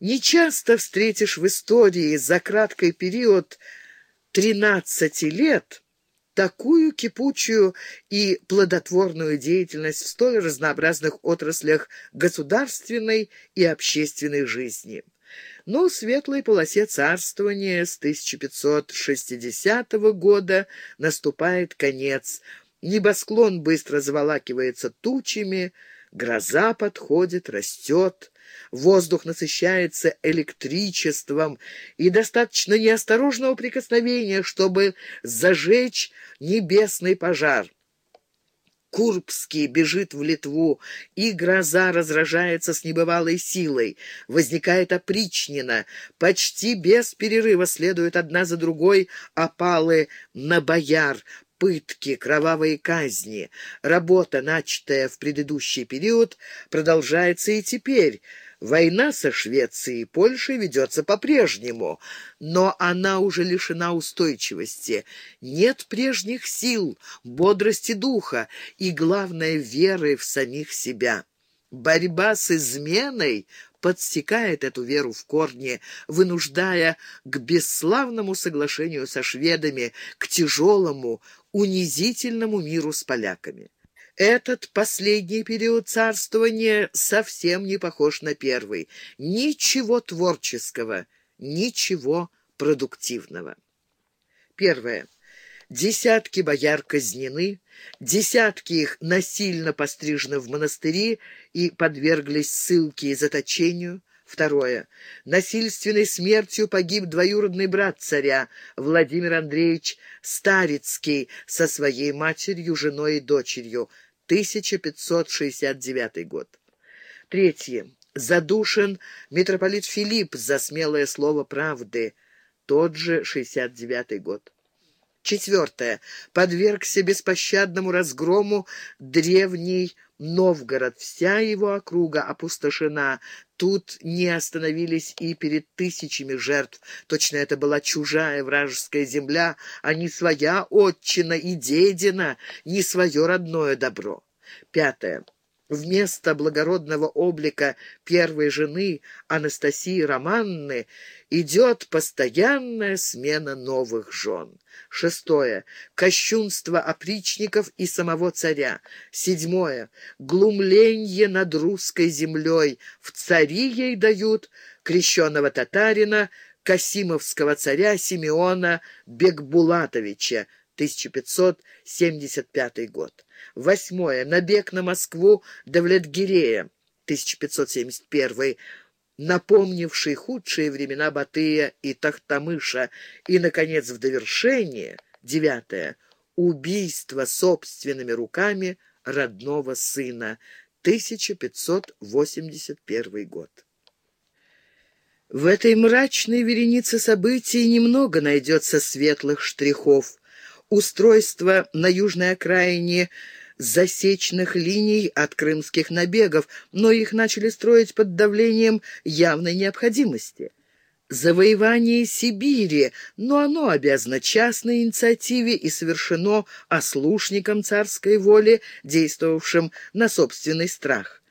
Нечасто встретишь в истории за краткий период 13 лет такую кипучую и плодотворную деятельность в столь разнообразных отраслях государственной и общественной жизни. Но светлой полосе царствования с 1560 года наступает конец. Небосклон быстро заволакивается тучами, гроза подходит, растет воздух насыщается электричеством, и достаточно неосторожного прикосновения, чтобы зажечь небесный пожар. Курбский бежит в Литву, и гроза разражается с небывалой силой. Возникает опричнина. Почти без перерыва следуют одна за другой опалы на бояр, пытки, кровавые казни. Работа, начатая в предыдущий период, продолжается и теперь. Война со Швецией и Польшей ведется по-прежнему, но она уже лишена устойчивости. Нет прежних сил, бодрости духа и, главное, веры в самих себя. Борьба с изменой подсекает эту веру в корне, вынуждая к бесславному соглашению со шведами, к тяжелому, унизительному миру с поляками. Этот последний период царствования совсем не похож на первый. Ничего творческого, ничего продуктивного. Первое. Десятки бояр казнены, десятки их насильно пострижены в монастыри и подверглись ссылке и заточению. Второе. Насильственной смертью погиб двоюродный брат царя Владимир Андреевич Старицкий со своей матерью, женой и дочерью – 1569 год. Третье. Задушен митрополит Филипп за смелое слово правды. Тот же 69 год. Четвертое. Подвергся беспощадному разгрому древний Новгород. Вся его округа опустошена. Тут не остановились и перед тысячами жертв. Точно это была чужая вражеская земля, а не своя отчина и дедина, не свое родное добро. Пятое. Вместо благородного облика первой жены Анастасии Романны идет постоянная смена новых жен. Шестое. Кощунство опричников и самого царя. Седьмое. Глумленье над русской землей. В цари ей дают крещеного татарина, Касимовского царя Симеона Бекбулатовича, 1575 год. Восьмое. Набег на Москву Давлетгирея, 1571 напомнивший худшие времена Батыя и Тахтамыша. И, наконец, в довершение, девятое, убийство собственными руками родного сына, 1581 год. В этой мрачной веренице событий немного найдется светлых штрихов. Устройство на южной окраине засечных линий от крымских набегов, но их начали строить под давлением явной необходимости. Завоевание Сибири, но оно обязано частной инициативе и совершено ослушником царской воли, действовавшим на собственный страх.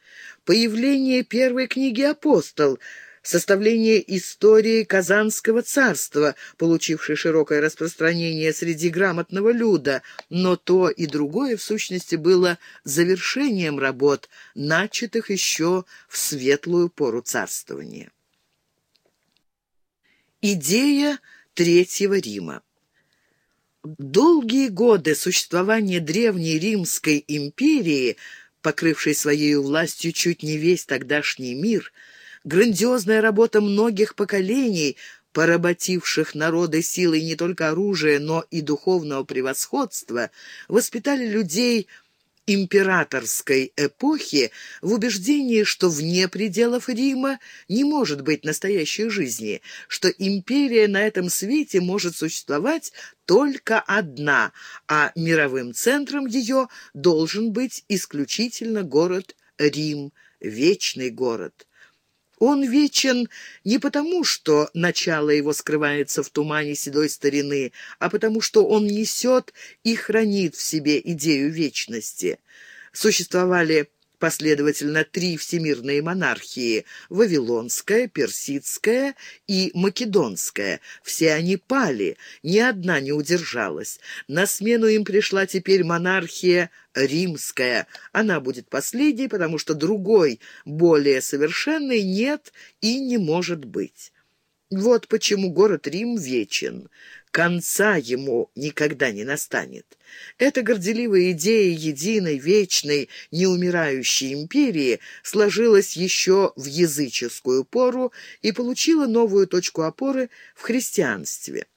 Появление первой книги «Апостол» составление истории Казанского царства, получившей широкое распространение среди грамотного люда, но то и другое, в сущности, было завершением работ, начатых еще в светлую пору царствования. Идея Третьего Рима Долгие годы существования Древней Римской империи, покрывшей своей властью чуть не весь тогдашний мир – Грандиозная работа многих поколений, поработивших народы силой не только оружия, но и духовного превосходства, воспитали людей императорской эпохи в убеждении, что вне пределов Рима не может быть настоящей жизни, что империя на этом свете может существовать только одна, а мировым центром ее должен быть исключительно город Рим, вечный город. Он вечен не потому, что начало его скрывается в тумане седой старины, а потому что он несет и хранит в себе идею вечности. Существовали последовательно три всемирные монархии – Вавилонская, Персидская и Македонская. Все они пали, ни одна не удержалась. На смену им пришла теперь монархия Римская. Она будет последней, потому что другой, более совершенной, нет и не может быть. Вот почему город Рим вечен. Конца ему никогда не настанет. Эта горделивая идея единой, вечной, неумирающей империи сложилась еще в языческую пору и получила новую точку опоры в христианстве.